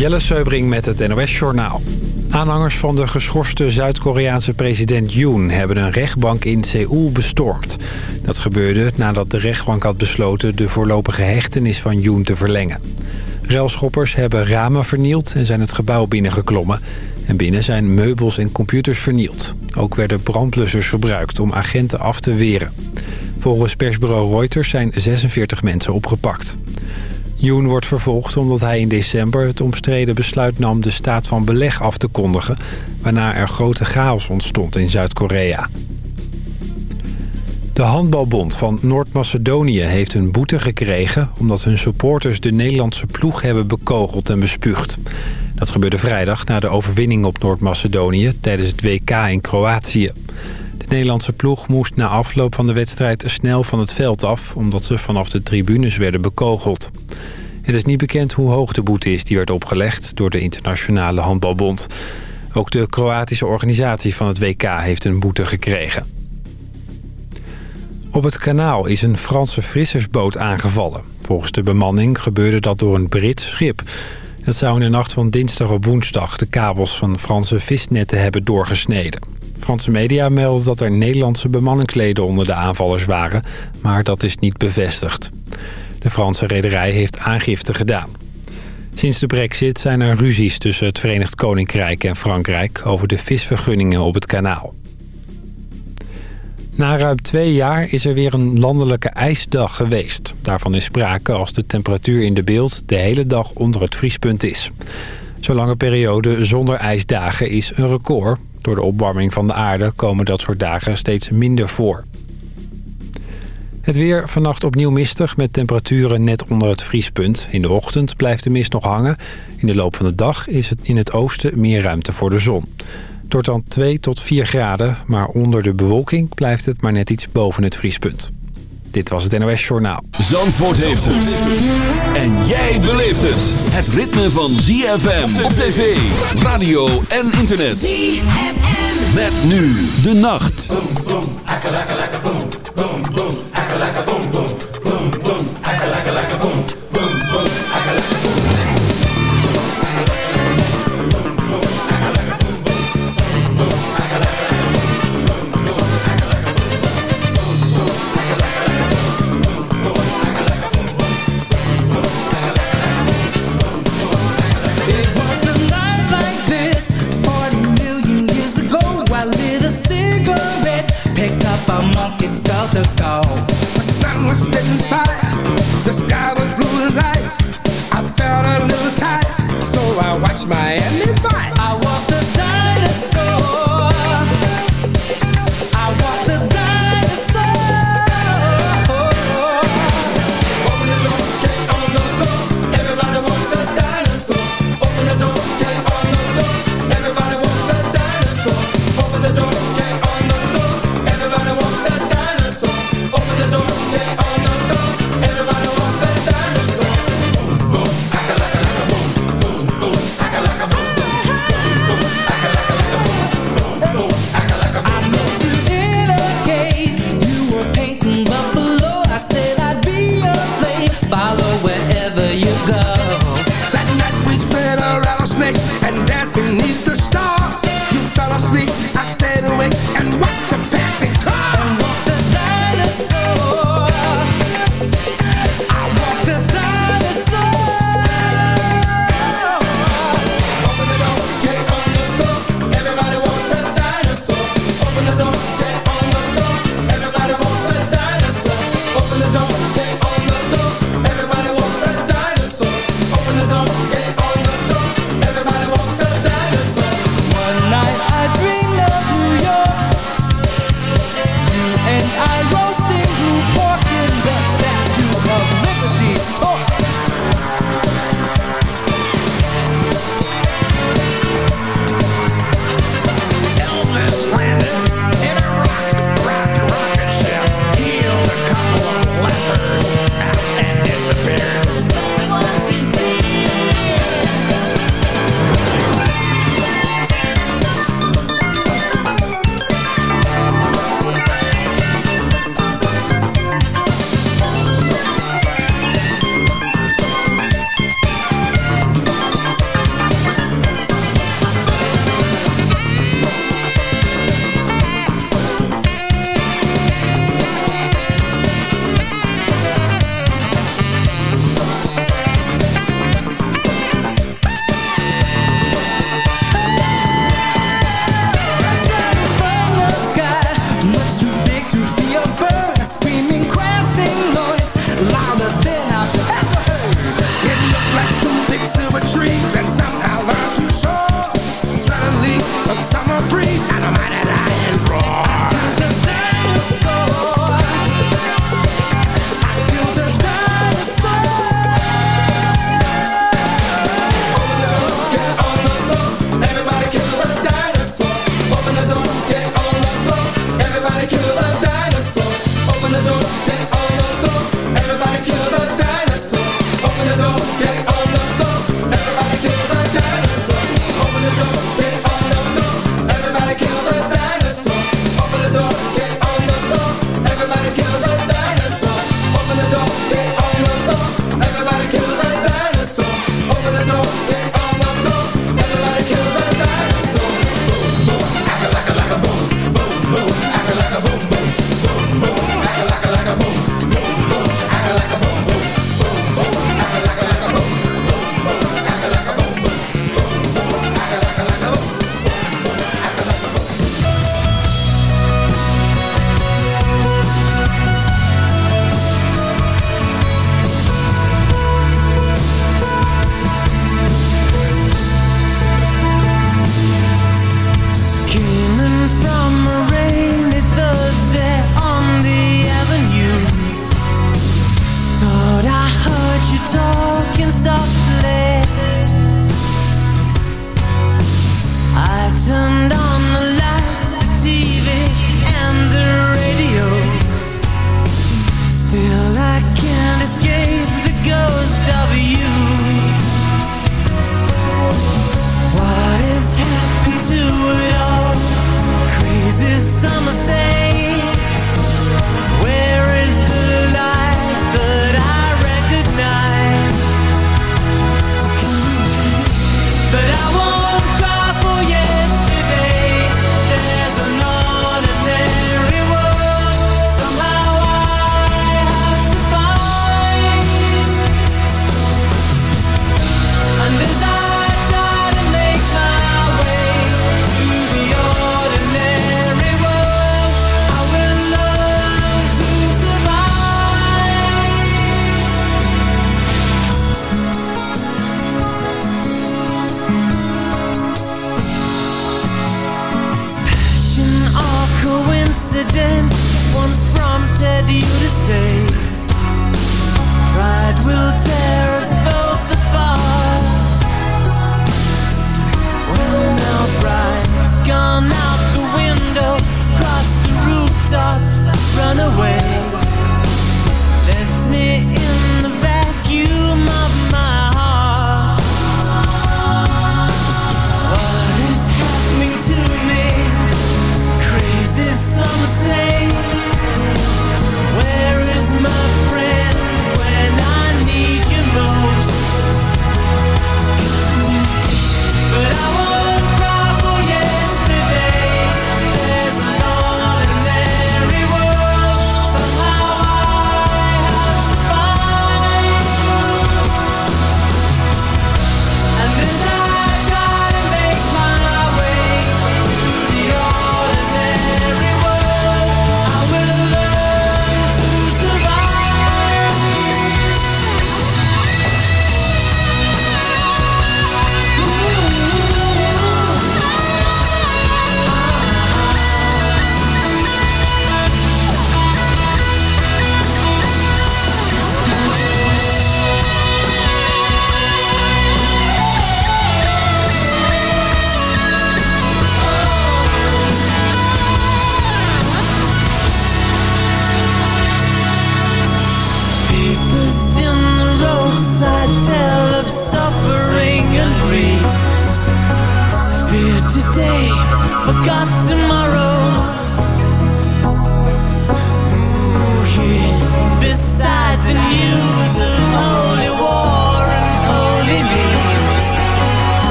Jelle Seubring met het NOS Journaal. Aanhangers van de geschorste Zuid-Koreaanse president Yoon... hebben een rechtbank in Seoul bestormd. Dat gebeurde nadat de rechtbank had besloten... de voorlopige hechtenis van Yoon te verlengen. Relschoppers hebben ramen vernield en zijn het gebouw binnengeklommen. En binnen zijn meubels en computers vernield. Ook werden brandblussers gebruikt om agenten af te weren. Volgens persbureau Reuters zijn 46 mensen opgepakt. Yoon wordt vervolgd omdat hij in december het omstreden besluit nam de staat van beleg af te kondigen, waarna er grote chaos ontstond in Zuid-Korea. De handbalbond van Noord-Macedonië heeft een boete gekregen... omdat hun supporters de Nederlandse ploeg hebben bekogeld en bespuugd. Dat gebeurde vrijdag na de overwinning op Noord-Macedonië... tijdens het WK in Kroatië. De Nederlandse ploeg moest na afloop van de wedstrijd snel van het veld af... omdat ze vanaf de tribunes werden bekogeld. Het is niet bekend hoe hoog de boete is die werd opgelegd... door de Internationale Handbalbond. Ook de Kroatische organisatie van het WK heeft een boete gekregen. Op het kanaal is een Franse vissersboot aangevallen. Volgens de bemanning gebeurde dat door een Brits schip. Dat zou in de nacht van dinsdag op woensdag de kabels van Franse visnetten hebben doorgesneden. Franse media melden dat er Nederlandse bemanningsleden onder de aanvallers waren, maar dat is niet bevestigd. De Franse rederij heeft aangifte gedaan. Sinds de brexit zijn er ruzies tussen het Verenigd Koninkrijk en Frankrijk over de visvergunningen op het kanaal. Na ruim twee jaar is er weer een landelijke ijsdag geweest. Daarvan is sprake als de temperatuur in de beeld de hele dag onder het vriespunt is. Zo'n lange periode zonder ijsdagen is een record. Door de opwarming van de aarde komen dat soort dagen steeds minder voor. Het weer vannacht opnieuw mistig met temperaturen net onder het vriespunt. In de ochtend blijft de mist nog hangen. In de loop van de dag is het in het oosten meer ruimte voor de zon. Het wordt dan 2 tot 4 graden, maar onder de bewolking blijft het maar net iets boven het vriespunt. Dit was het NOS Journaal. Zandvoort heeft het. En jij beleeft het. Het ritme van ZFM op tv, radio en internet. ZFM. Met nu de nacht. Boom, boom, boom, boom, boom, boom, boom, boom,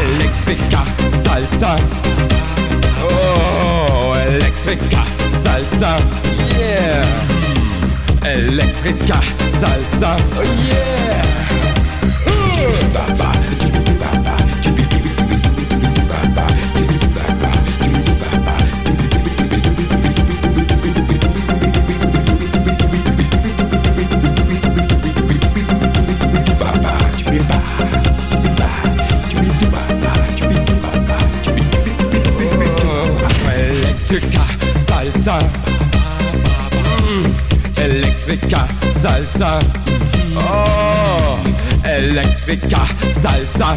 Electrica salsa. Oh Electrica salsa. Yeah. Electrica salsa. Oh yeah. Salsa. Oh, Elektriker, Salsa.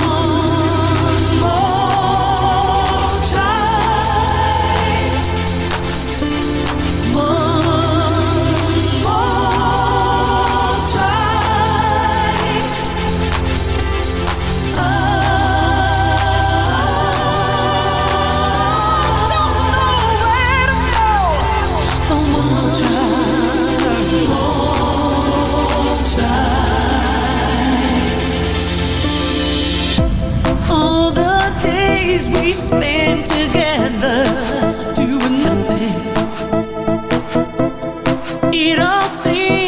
It all seems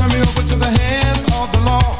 Turn me over to the hands of the law.